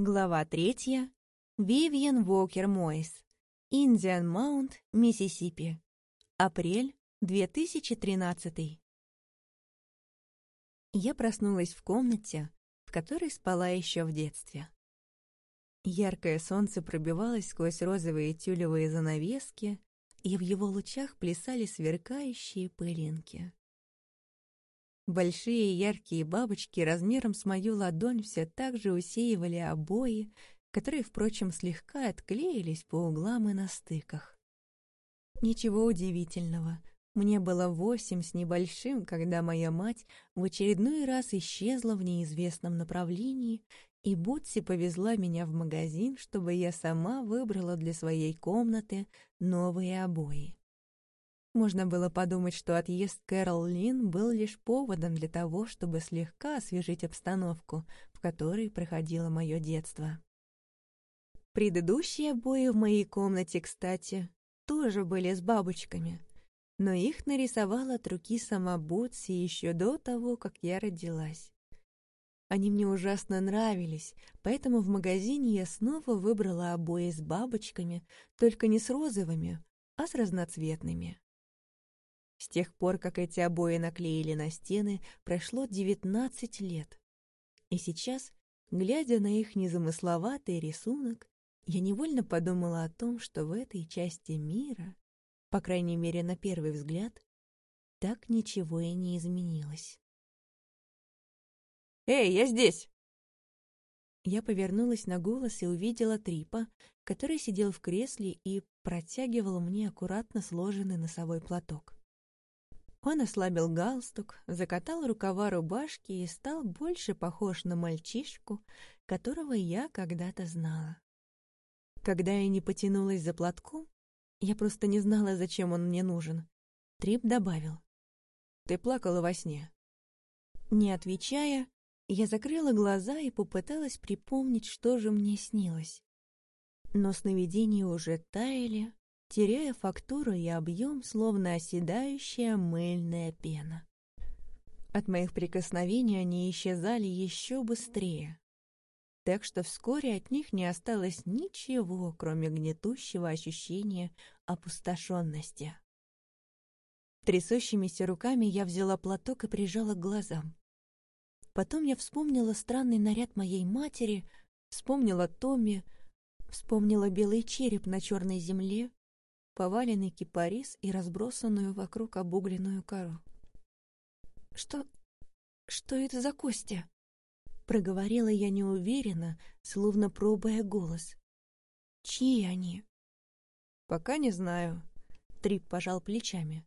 Глава третья. Вивьен Уокер Мойс. Индиан Маунт, Миссисипи. Апрель 2013. Я проснулась в комнате, в которой спала еще в детстве. Яркое солнце пробивалось сквозь розовые тюлевые занавески, и в его лучах плясали сверкающие пылинки. Большие яркие бабочки размером с мою ладонь все так же усеивали обои, которые, впрочем, слегка отклеились по углам и на стыках. Ничего удивительного. Мне было восемь с небольшим, когда моя мать в очередной раз исчезла в неизвестном направлении, и Бутси повезла меня в магазин, чтобы я сама выбрала для своей комнаты новые обои. Можно было подумать, что отъезд Кэрол Лин был лишь поводом для того, чтобы слегка освежить обстановку, в которой проходило мое детство. Предыдущие обои в моей комнате, кстати, тоже были с бабочками, но их нарисовала от руки сама Бутси еще до того, как я родилась. Они мне ужасно нравились, поэтому в магазине я снова выбрала обои с бабочками, только не с розовыми, а с разноцветными. С тех пор, как эти обои наклеили на стены, прошло девятнадцать лет. И сейчас, глядя на их незамысловатый рисунок, я невольно подумала о том, что в этой части мира, по крайней мере на первый взгляд, так ничего и не изменилось. «Эй, я здесь!» Я повернулась на голос и увидела Трипа, который сидел в кресле и протягивал мне аккуратно сложенный носовой платок. Он ослабил галстук, закатал рукава рубашки и стал больше похож на мальчишку, которого я когда-то знала. Когда я не потянулась за платком, я просто не знала, зачем он мне нужен. Трип добавил. «Ты плакала во сне». Не отвечая, я закрыла глаза и попыталась припомнить, что же мне снилось. Но сновидения уже таяли, теряя фактуру и объем, словно оседающая мыльная пена. От моих прикосновений они исчезали еще быстрее, так что вскоре от них не осталось ничего, кроме гнетущего ощущения опустошенности. Трясущимися руками я взяла платок и прижала к глазам. Потом я вспомнила странный наряд моей матери, вспомнила Томми, вспомнила белый череп на черной земле, поваленный кипарис и разбросанную вокруг обугленную кору. «Что... что это за кости?» Проговорила я неуверенно, словно пробуя голос. «Чьи они?» «Пока не знаю», — Трип пожал плечами.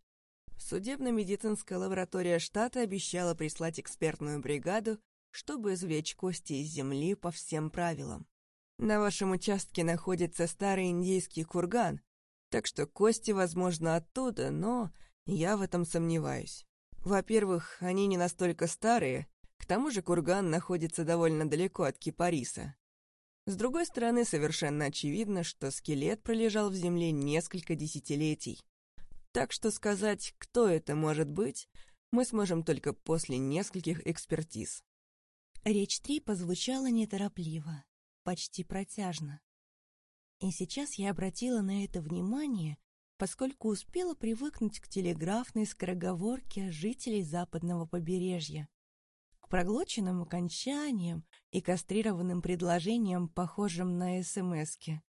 Судебно-медицинская лаборатория штата обещала прислать экспертную бригаду, чтобы извлечь кости из земли по всем правилам. На вашем участке находится старый индейский курган, так что кости, возможно, оттуда, но я в этом сомневаюсь. Во-первых, они не настолько старые, к тому же курган находится довольно далеко от Кипариса. С другой стороны, совершенно очевидно, что скелет пролежал в земле несколько десятилетий. Так что сказать, кто это может быть, мы сможем только после нескольких экспертиз. Речь Три позвучала неторопливо, почти протяжно. И сейчас я обратила на это внимание, поскольку успела привыкнуть к телеграфной скороговорке жителей западного побережья, к проглоченным окончаниям и кастрированным предложениям, похожим на СМСки.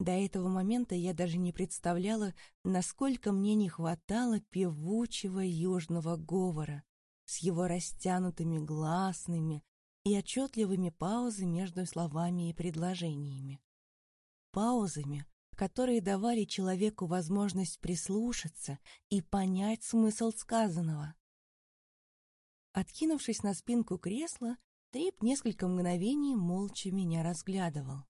До этого момента я даже не представляла, насколько мне не хватало певучего южного говора с его растянутыми гласными и отчетливыми паузами между словами и предложениями паузами, которые давали человеку возможность прислушаться и понять смысл сказанного. Откинувшись на спинку кресла, Трип несколько мгновений молча меня разглядывал.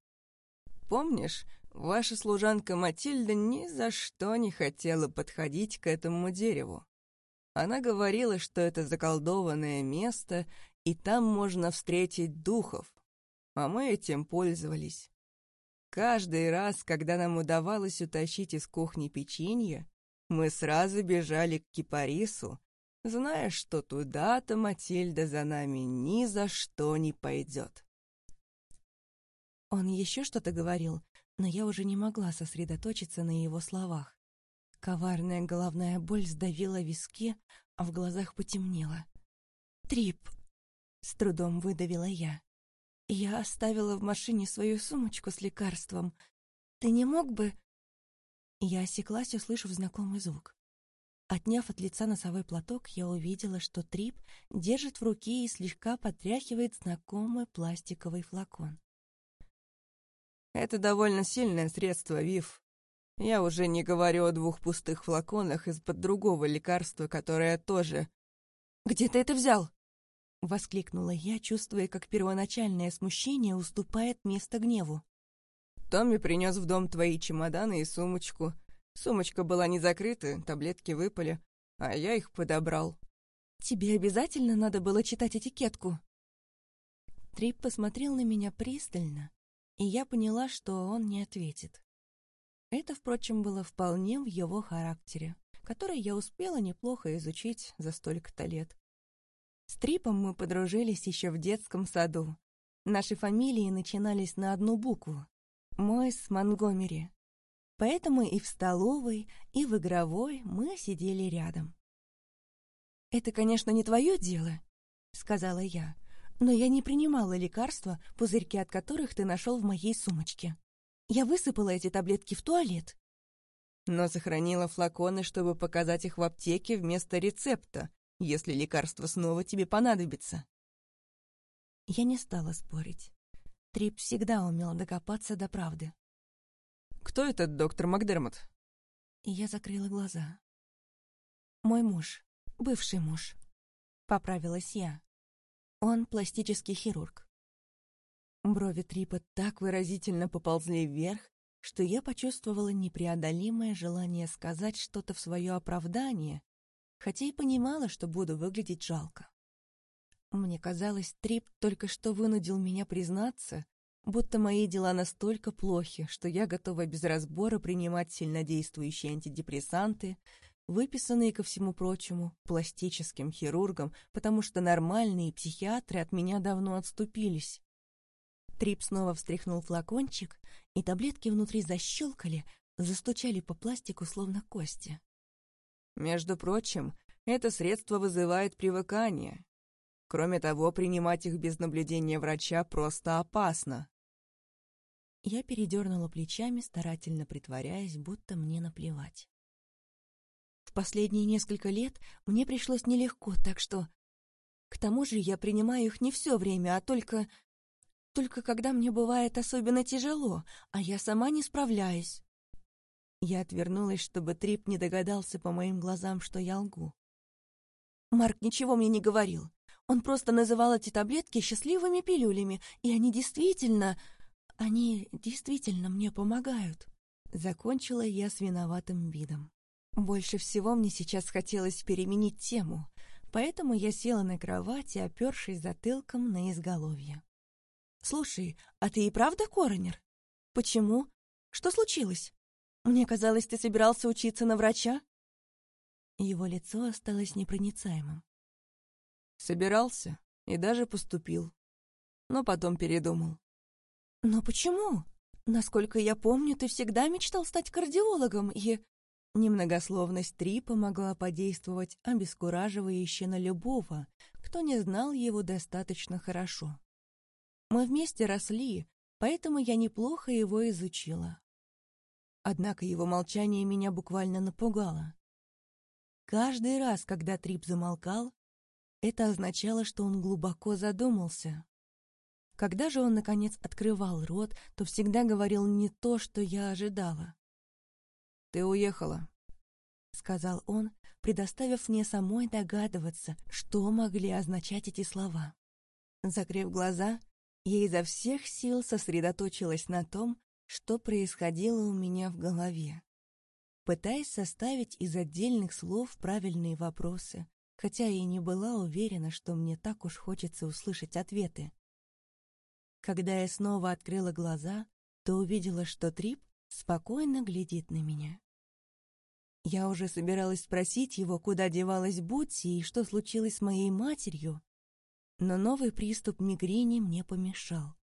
«Помнишь, ваша служанка Матильда ни за что не хотела подходить к этому дереву. Она говорила, что это заколдованное место, и там можно встретить духов, а мы этим пользовались. Каждый раз, когда нам удавалось утащить из кухни печенье, мы сразу бежали к кипарису, зная, что туда-то Матильда за нами ни за что не пойдет. Он еще что-то говорил, но я уже не могла сосредоточиться на его словах. Коварная головная боль сдавила виски, а в глазах потемнело. «Трип!» — с трудом выдавила я. «Я оставила в машине свою сумочку с лекарством. Ты не мог бы...» Я осеклась, услышав знакомый звук. Отняв от лица носовой платок, я увидела, что Трип держит в руке и слегка потряхивает знакомый пластиковый флакон. «Это довольно сильное средство, Вив. Я уже не говорю о двух пустых флаконах из-под другого лекарства, которое тоже...» «Где ты это взял?» — воскликнула я, чувствуя, как первоначальное смущение уступает место гневу. Томми принес в дом твои чемоданы и сумочку. Сумочка была не закрыта, таблетки выпали, а я их подобрал. Тебе обязательно надо было читать этикетку? Трип посмотрел на меня пристально, и я поняла, что он не ответит. Это, впрочем, было вполне в его характере, который я успела неплохо изучить за столько-то лет. С Трипом мы подружились еще в детском саду. Наши фамилии начинались на одну букву, мой с Монгомери. Поэтому и в столовой, и в игровой мы сидели рядом. «Это, конечно, не твое дело», — сказала я, «но я не принимала лекарства, пузырьки от которых ты нашел в моей сумочке. Я высыпала эти таблетки в туалет». «Но сохранила флаконы, чтобы показать их в аптеке вместо рецепта, если лекарство снова тебе понадобится». Я не стала спорить. Трип всегда умел докопаться до правды. «Кто этот доктор Макдермот?» И я закрыла глаза. «Мой муж, бывший муж», — поправилась я. «Он пластический хирург». Брови Трипа так выразительно поползли вверх, что я почувствовала непреодолимое желание сказать что-то в свое оправдание, хотя и понимала, что буду выглядеть жалко. Мне казалось, Трип только что вынудил меня признаться, будто мои дела настолько плохи, что я готова без разбора принимать сильнодействующие антидепрессанты, выписанные, ко всему прочему, пластическим хирургом, потому что нормальные психиатры от меня давно отступились. Трип снова встряхнул флакончик, и таблетки внутри защелкали, застучали по пластику, словно кости. «Между прочим, это средство вызывает привыкание», Кроме того, принимать их без наблюдения врача просто опасно. Я передернула плечами, старательно притворяясь, будто мне наплевать. В последние несколько лет мне пришлось нелегко, так что... К тому же я принимаю их не все время, а только... Только когда мне бывает особенно тяжело, а я сама не справляюсь. Я отвернулась, чтобы Трип не догадался по моим глазам, что я лгу. Марк ничего мне не говорил. Он просто называл эти таблетки счастливыми пилюлями, и они действительно... Они действительно мне помогают. Закончила я с виноватым видом. Больше всего мне сейчас хотелось переменить тему, поэтому я села на кровати, опершись затылком на изголовье. «Слушай, а ты и правда коронер? Почему? Что случилось? Мне казалось, ты собирался учиться на врача?» Его лицо осталось непроницаемым. Собирался и даже поступил. Но потом передумал. «Но почему? Насколько я помню, ты всегда мечтал стать кардиологом и...» Немногословность Три помогла подействовать обескураживающе на любого, кто не знал его достаточно хорошо. Мы вместе росли, поэтому я неплохо его изучила. Однако его молчание меня буквально напугало. Каждый раз, когда Трип замолкал, это означало, что он глубоко задумался. Когда же он, наконец, открывал рот, то всегда говорил не то, что я ожидала. «Ты уехала», — сказал он, предоставив мне самой догадываться, что могли означать эти слова. Закрыв глаза, я изо всех сил сосредоточилась на том, что происходило у меня в голове. Пытаясь составить из отдельных слов правильные вопросы, хотя и не была уверена, что мне так уж хочется услышать ответы. Когда я снова открыла глаза, то увидела, что Трип спокойно глядит на меня. Я уже собиралась спросить его, куда девалась Бутси и что случилось с моей матерью, но новый приступ мигрени мне помешал.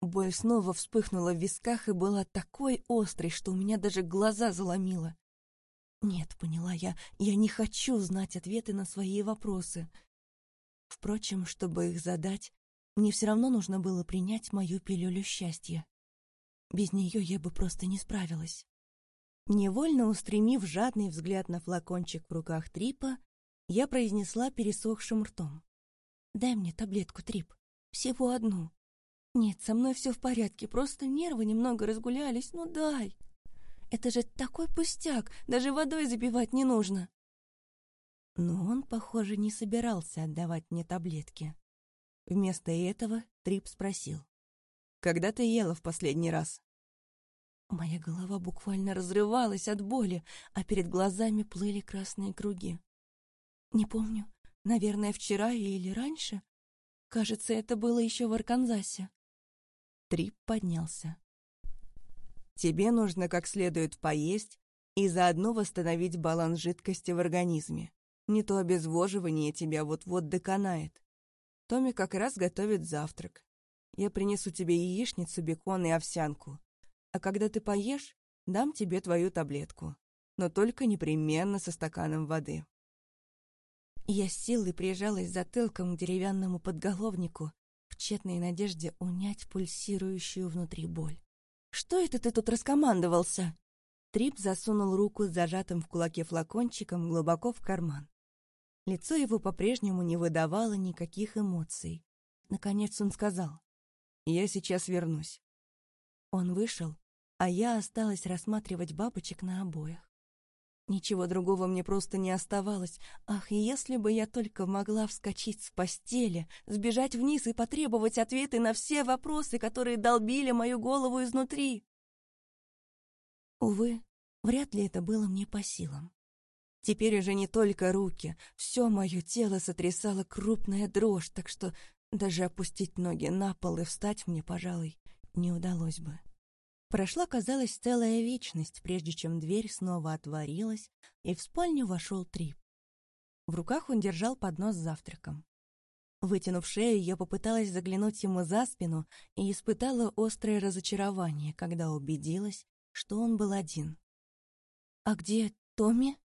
Боль снова вспыхнула в висках и была такой острой, что у меня даже глаза заломило. Нет, поняла я, я не хочу знать ответы на свои вопросы. Впрочем, чтобы их задать, мне все равно нужно было принять мою пилюлю счастья. Без нее я бы просто не справилась. Невольно устремив жадный взгляд на флакончик в руках Трипа, я произнесла пересохшим ртом. «Дай мне таблетку, Трип. Всего одну. Нет, со мной все в порядке, просто нервы немного разгулялись, ну дай!» Это же такой пустяк, даже водой запивать не нужно. Но он, похоже, не собирался отдавать мне таблетки. Вместо этого Трип спросил. «Когда ты ела в последний раз?» Моя голова буквально разрывалась от боли, а перед глазами плыли красные круги. Не помню, наверное, вчера или раньше. Кажется, это было еще в Арканзасе. Трип поднялся. Тебе нужно как следует поесть и заодно восстановить баланс жидкости в организме. Не то обезвоживание тебя вот-вот доконает. Томми как раз готовит завтрак. Я принесу тебе яичницу, бекон и овсянку. А когда ты поешь, дам тебе твою таблетку. Но только непременно со стаканом воды. Я с силой прижалась затылком к деревянному подголовнику тщетной надежде унять пульсирующую внутри боль. «Что это ты тут раскомандовался?» Трип засунул руку с зажатым в кулаке флакончиком глубоко в карман. Лицо его по-прежнему не выдавало никаких эмоций. Наконец он сказал, «Я сейчас вернусь». Он вышел, а я осталась рассматривать бабочек на обоях. Ничего другого мне просто не оставалось. Ах, если бы я только могла вскочить с постели, сбежать вниз и потребовать ответы на все вопросы, которые долбили мою голову изнутри. Увы, вряд ли это было мне по силам. Теперь уже не только руки, все мое тело сотрясало крупная дрожь, так что даже опустить ноги на пол и встать мне, пожалуй, не удалось бы. Прошла, казалось, целая вечность, прежде чем дверь снова отворилась, и в спальню вошел Трип. В руках он держал поднос с завтраком. Вытянув шею, я попыталась заглянуть ему за спину и испытала острое разочарование, когда убедилась, что он был один. «А где Томми?»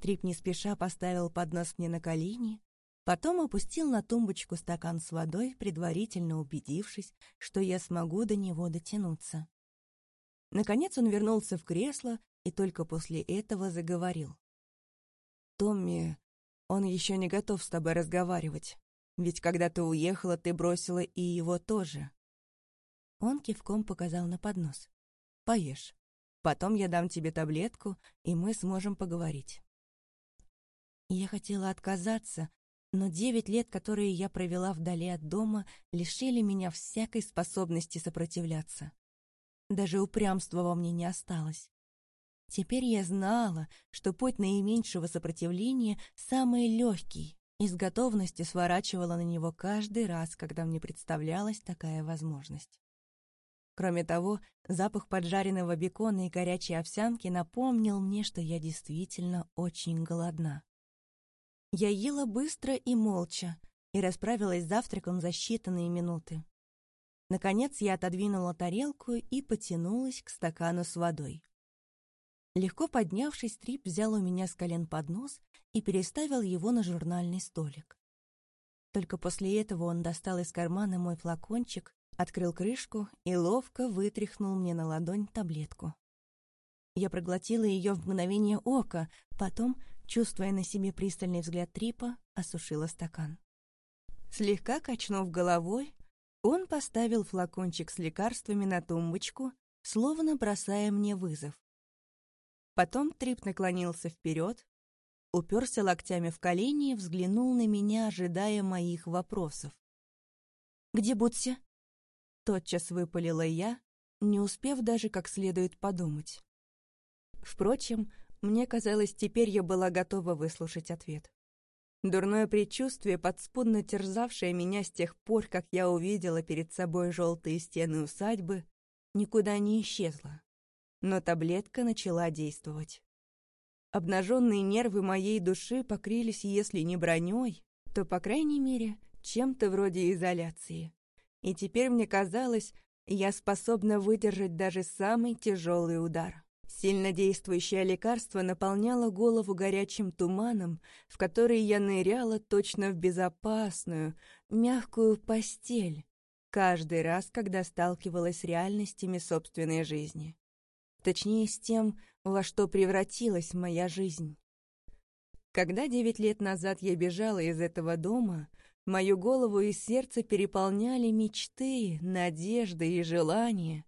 Трип не спеша поставил поднос мне на колени, потом опустил на тумбочку стакан с водой, предварительно убедившись, что я смогу до него дотянуться. Наконец он вернулся в кресло и только после этого заговорил. «Томми, он еще не готов с тобой разговаривать. Ведь когда ты уехала, ты бросила и его тоже». Он кивком показал на поднос. «Поешь. Потом я дам тебе таблетку, и мы сможем поговорить». Я хотела отказаться, но девять лет, которые я провела вдали от дома, лишили меня всякой способности сопротивляться. Даже упрямства во мне не осталось. Теперь я знала, что путь наименьшего сопротивления самый легкий, и с готовностью сворачивала на него каждый раз, когда мне представлялась такая возможность. Кроме того, запах поджаренного бекона и горячей овсянки напомнил мне, что я действительно очень голодна. Я ела быстро и молча, и расправилась с завтраком за считанные минуты. Наконец я отодвинула тарелку и потянулась к стакану с водой. Легко поднявшись, Трип взял у меня с колен поднос и переставил его на журнальный столик. Только после этого он достал из кармана мой флакончик, открыл крышку и ловко вытряхнул мне на ладонь таблетку. Я проглотила ее в мгновение ока, потом, чувствуя на себе пристальный взгляд Трипа, осушила стакан. Слегка качнув головой, он поставил флакончик с лекарствами на тумбочку, словно бросая мне вызов. Потом Трип наклонился вперед, уперся локтями в колени и взглянул на меня, ожидая моих вопросов. «Где Бутси?» Тотчас выпалила я, не успев даже как следует подумать. Впрочем, мне казалось, теперь я была готова выслушать ответ. Дурное предчувствие, подспудно терзавшее меня с тех пор, как я увидела перед собой желтые стены усадьбы, никуда не исчезло. Но таблетка начала действовать. Обнаженные нервы моей души покрылись, если не броней, то, по крайней мере, чем-то вроде изоляции. И теперь мне казалось, я способна выдержать даже самый тяжелый удар. Сильнодействующее лекарство наполняло голову горячим туманом, в который я ныряла точно в безопасную, мягкую постель, каждый раз, когда сталкивалась с реальностями собственной жизни. Точнее, с тем, во что превратилась моя жизнь. Когда девять лет назад я бежала из этого дома, мою голову и сердце переполняли мечты, надежды и желания,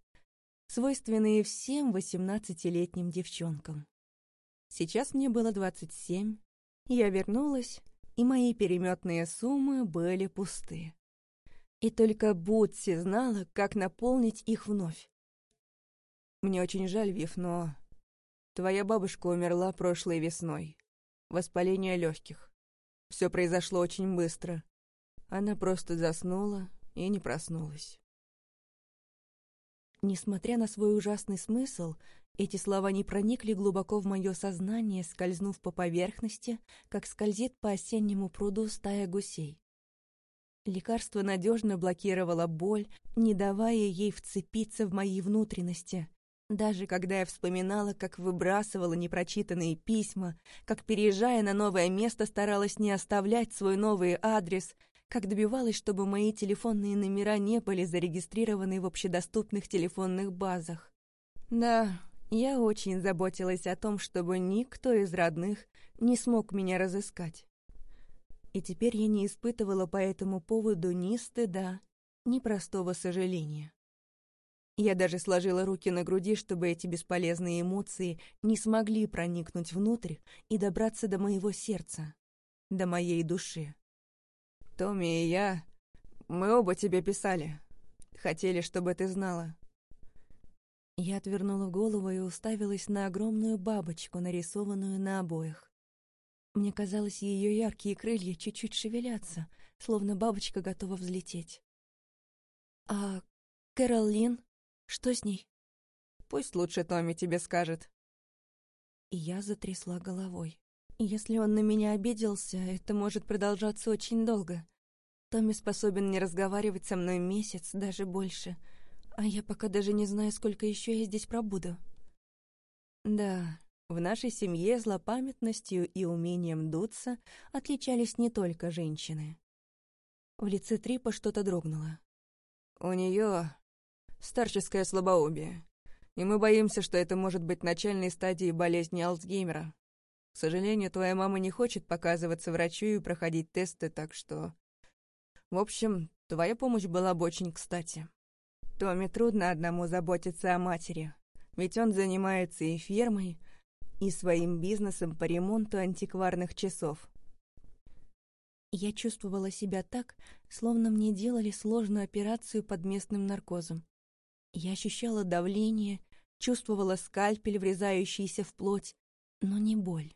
свойственные всем восемнадцатилетним девчонкам. Сейчас мне было двадцать семь, я вернулась, и мои переметные суммы были пусты. И только Бутси знала, как наполнить их вновь. Мне очень жаль, Вив, но... Твоя бабушка умерла прошлой весной. Воспаление легких. Все произошло очень быстро. Она просто заснула и не проснулась. Несмотря на свой ужасный смысл, эти слова не проникли глубоко в мое сознание, скользнув по поверхности, как скользит по осеннему пруду стая гусей. Лекарство надежно блокировало боль, не давая ей вцепиться в мои внутренности, даже когда я вспоминала, как выбрасывала непрочитанные письма, как, переезжая на новое место, старалась не оставлять свой новый адрес, как добивалась, чтобы мои телефонные номера не были зарегистрированы в общедоступных телефонных базах. Да, я очень заботилась о том, чтобы никто из родных не смог меня разыскать. И теперь я не испытывала по этому поводу ни стыда, ни простого сожаления. Я даже сложила руки на груди, чтобы эти бесполезные эмоции не смогли проникнуть внутрь и добраться до моего сердца, до моей души. «Томми и я... Мы оба тебе писали. Хотели, чтобы ты знала». Я отвернула голову и уставилась на огромную бабочку, нарисованную на обоях. Мне казалось, ее яркие крылья чуть-чуть шевелятся, словно бабочка готова взлететь. «А Кэрол Лин?» Что с ней? Пусть лучше Томми тебе скажет. И я затрясла головой. Если он на меня обиделся, это может продолжаться очень долго. Томми способен не разговаривать со мной месяц, даже больше. А я пока даже не знаю, сколько еще я здесь пробуду. Да, в нашей семье злопамятностью и умением дуться отличались не только женщины. В лице Трипа что-то дрогнуло. У нее старческое слабоумие. И мы боимся, что это может быть начальной стадией болезни Алцгеймера. К сожалению, твоя мама не хочет показываться врачу и проходить тесты, так что... В общем, твоя помощь была бы очень кстати. Томе трудно одному заботиться о матери, ведь он занимается и фермой, и своим бизнесом по ремонту антикварных часов. Я чувствовала себя так, словно мне делали сложную операцию под местным наркозом. Я ощущала давление, чувствовала скальпель, врезающийся в плоть, но не боль.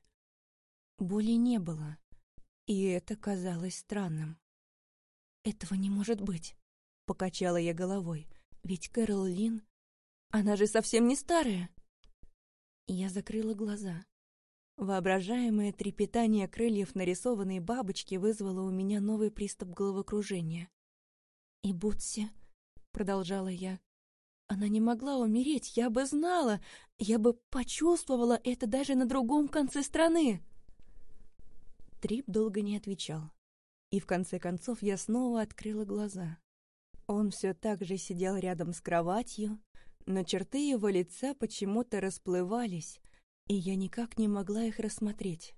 Боли не было, и это казалось странным. «Этого не может быть», — покачала я головой, «ведь Кэрол Лин, она же совсем не старая». Я закрыла глаза. Воображаемое трепетание крыльев нарисованной бабочки вызвало у меня новый приступ головокружения. «И Бутси», — продолжала я, она не могла умереть, я бы знала, я бы почувствовала это даже на другом конце страны. Трип долго не отвечал. И в конце концов я снова открыла глаза. Он все так же сидел рядом с кроватью, но черты его лица почему-то расплывались, и я никак не могла их рассмотреть.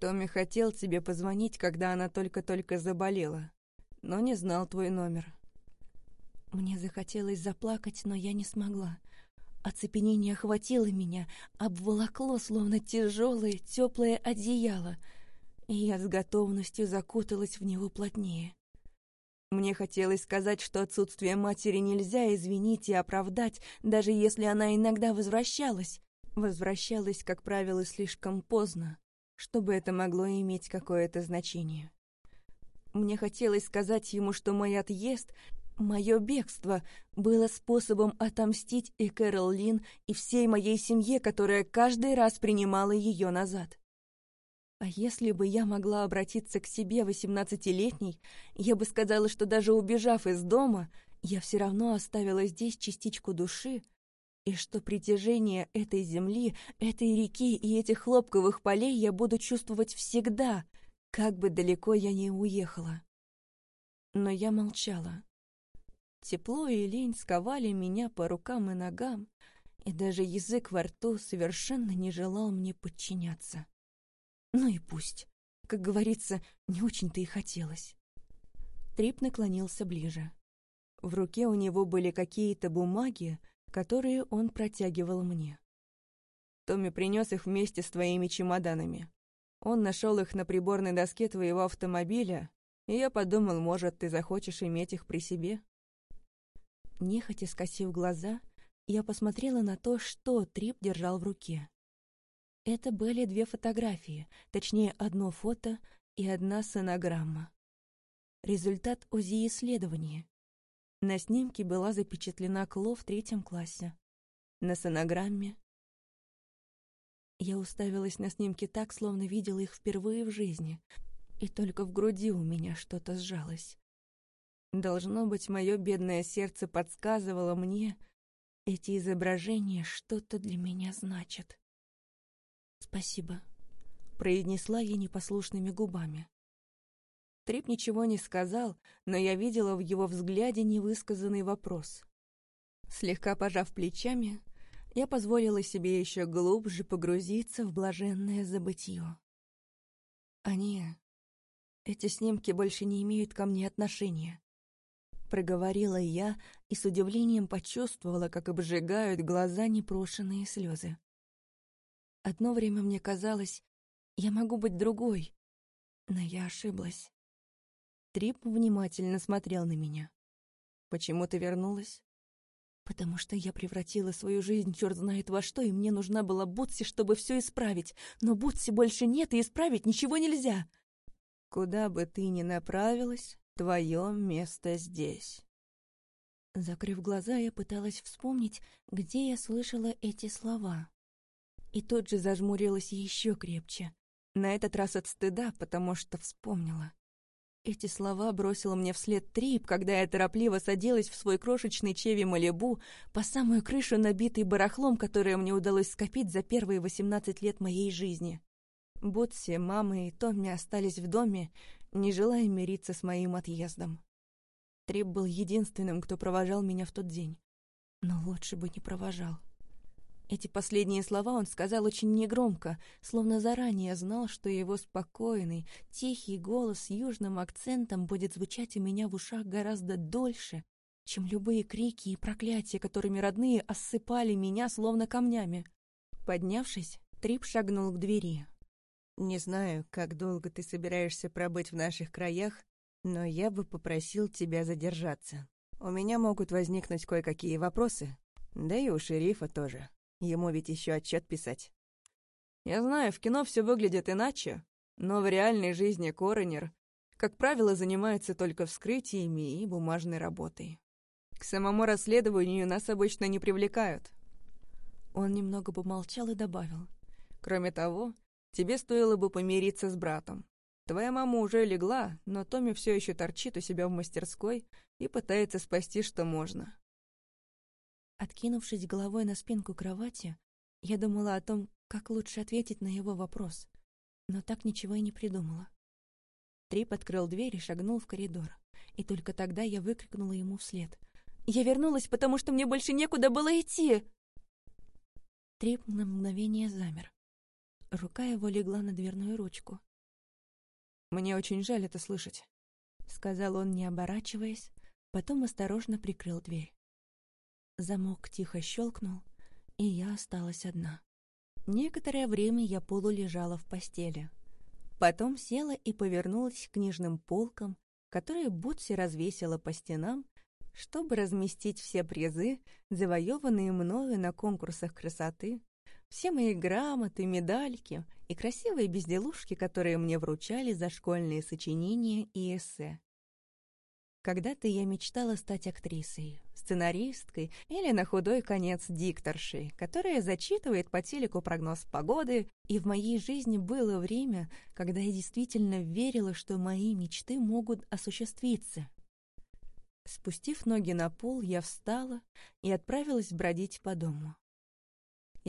Томми хотел тебе позвонить, когда она только-только заболела, но не знал твой номер. Мне захотелось заплакать, но я не смогла. Оцепенение охватило меня, обволокло, словно тяжелое, теплое одеяло, и я с готовностью закуталась в него плотнее. Мне хотелось сказать, что отсутствие матери нельзя извинить и оправдать, даже если она иногда возвращалась. Возвращалась, как правило, слишком поздно, чтобы это могло иметь какое-то значение. Мне хотелось сказать ему, что мой отъезд Мое бегство было способом отомстить и Кэрол Лин, и всей моей семье, которая каждый раз принимала ее назад. А если бы я могла обратиться к себе восемнадцатилетней, я бы сказала, что даже убежав из дома, я все равно оставила здесь частичку души, и что притяжение этой земли, этой реки и этих хлопковых полей я буду чувствовать всегда, как бы далеко я ни уехала. Но я молчала. Тепло и лень сковали меня по рукам и ногам, и даже язык во рту совершенно не желал мне подчиняться. Ну и пусть. Как говорится, не очень-то и хотелось. Трип наклонился ближе. В руке у него были какие-то бумаги, которые он протягивал мне. Томми принес их вместе с твоими чемоданами. Он нашел их на приборной доске твоего автомобиля, и я подумал, может, ты захочешь иметь их при себе. Нехотя скосив глаза, я посмотрела на то, что Трип держал в руке. Это были две фотографии, точнее, одно фото и одна сонограмма. Результат УЗИ-исследования. На снимке была запечатлена Кло в третьем классе. На сонограмме... Я уставилась на снимки так, словно видела их впервые в жизни, и только в груди у меня что-то сжалось. Должно быть, мое бедное сердце подсказывало мне, эти изображения что-то для меня значат. «Спасибо», — произнесла я непослушными губами. Трип ничего не сказал, но я видела в его взгляде невысказанный вопрос. Слегка пожав плечами, я позволила себе еще глубже погрузиться в блаженное забытье. Они... Эти снимки больше не имеют ко мне отношения. Проговорила я и с удивлением почувствовала, как обжигают глаза непрошенные слезы. Одно время мне казалось, я могу быть другой, но я ошиблась. Трип внимательно смотрел на меня. «Почему ты вернулась?» «Потому что я превратила свою жизнь черт знает во что, и мне нужна была Бутси, чтобы все исправить. Но Бутси больше нет, и исправить ничего нельзя!» «Куда бы ты ни направилась, твое место здесь». Закрыв глаза, я пыталась вспомнить, где я слышала эти слова. И тут же зажмурилась еще крепче. На этот раз от стыда, потому что вспомнила. Эти слова бросила мне вслед Трип, когда я торопливо садилась в свой крошечный Чеви Малибу по самую крышу, набитый барахлом, которое мне удалось скопить за первые восемнадцать лет моей жизни. Бутси, мама и Томми остались в доме, не желая мириться с моим отъездом. Трип был единственным, кто провожал меня в тот день. Но лучше бы не провожал. Эти последние слова он сказал очень негромко, словно заранее знал, что его спокойный, тихий голос с южным акцентом будет звучать у меня в ушах гораздо дольше, чем любые крики и проклятия, которыми родные осыпали меня словно камнями. Поднявшись, Трип шагнул к двери. «Не знаю, как долго ты собираешься пробыть в наших краях, но я бы попросил тебя задержаться. У меня могут возникнуть кое-какие вопросы, да и у шерифа тоже». Ему ведь еще отчет писать. Я знаю, в кино все выглядит иначе, но в реальной жизни коронер, как правило, занимается только вскрытиями и бумажной работой. К самому расследованию нас обычно не привлекают. Он немного помолчал и добавил. Кроме того, тебе стоило бы помириться с братом. Твоя мама уже легла, но Томми все еще торчит у себя в мастерской и пытается спасти, что можно. Откинувшись головой на спинку кровати, я думала о том, как лучше ответить на его вопрос, но так ничего и не придумала. Трип открыл дверь и шагнул в коридор, и только тогда я выкрикнула ему вслед. «Я вернулась, потому что мне больше некуда было идти!» Трип на мгновение замер. Рука его легла на дверную ручку. «Мне очень жаль это слышать», — сказал он, не оборачиваясь, потом осторожно прикрыл дверь. Замок тихо щелкнул, и я осталась одна. Некоторое время я полулежала в постели. Потом села и повернулась к книжным полкам, которые Бутси развесила по стенам, чтобы разместить все призы, завоеванные мною на конкурсах красоты, все мои грамоты, медальки и красивые безделушки, которые мне вручали за школьные сочинения и эссе. Когда-то я мечтала стать актрисой, сценаристкой или на худой конец дикторшей, которая зачитывает по телеку прогноз погоды, и в моей жизни было время, когда я действительно верила, что мои мечты могут осуществиться. Спустив ноги на пол, я встала и отправилась бродить по дому.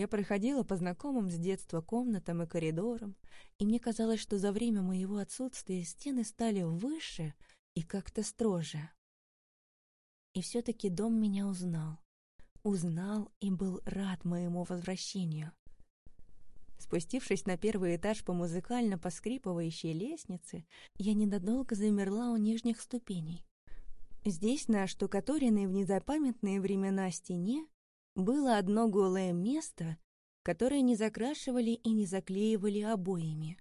Я проходила по знакомым с детства комнатам и коридорам, и мне казалось, что за время моего отсутствия стены стали выше и как-то строже. И все-таки дом меня узнал. Узнал и был рад моему возвращению. Спустившись на первый этаж по музыкально поскрипывающей лестнице, я ненадолго замерла у нижних ступеней. Здесь, на штукатуренной в незапамятные времена стене, было одно голое место, которое не закрашивали и не заклеивали обоями.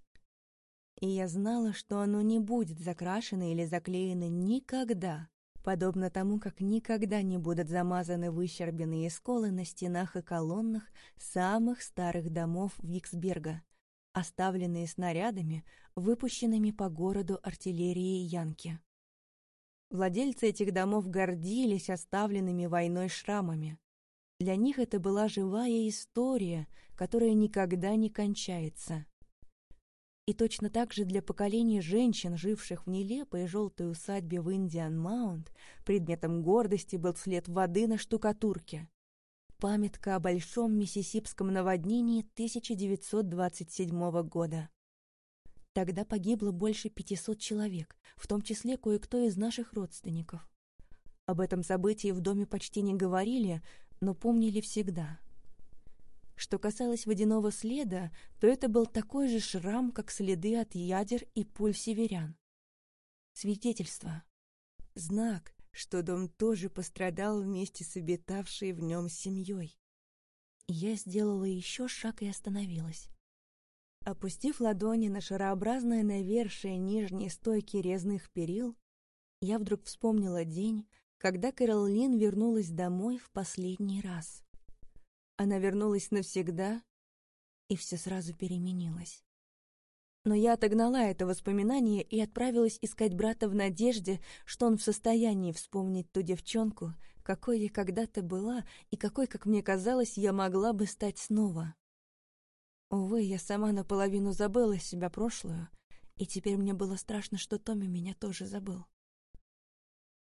И я знала, что оно не будет закрашено или заклеено никогда, подобно тому, как никогда не будут замазаны выщербленные сколы на стенах и колоннах самых старых домов Виксберга, оставленные снарядами, выпущенными по городу артиллерией Янки. Владельцы этих домов гордились оставленными войной шрамами. Для них это была живая история, которая никогда не кончается. И точно так же для поколений женщин, живших в нелепой желтой усадьбе в Индиан-Маунт, предметом гордости был след воды на штукатурке. Памятка о большом миссисипском наводнении 1927 года. Тогда погибло больше 500 человек, в том числе кое-кто из наших родственников. Об этом событии в доме почти не говорили, но помнили всегда. Что касалось водяного следа, то это был такой же шрам, как следы от ядер и пуль северян. Свидетельство. Знак, что дом тоже пострадал вместе с обитавшей в нем семьей. Я сделала еще шаг и остановилась. Опустив ладони на шарообразное навершие нижней стойки резных перил, я вдруг вспомнила день, когда Кэрол Лин вернулась домой в последний раз. Она вернулась навсегда, и все сразу переменилось. Но я отогнала это воспоминание и отправилась искать брата в надежде, что он в состоянии вспомнить ту девчонку, какой я когда-то была и какой, как мне казалось, я могла бы стать снова. Увы, я сама наполовину забыла себя прошлую, и теперь мне было страшно, что Томми меня тоже забыл.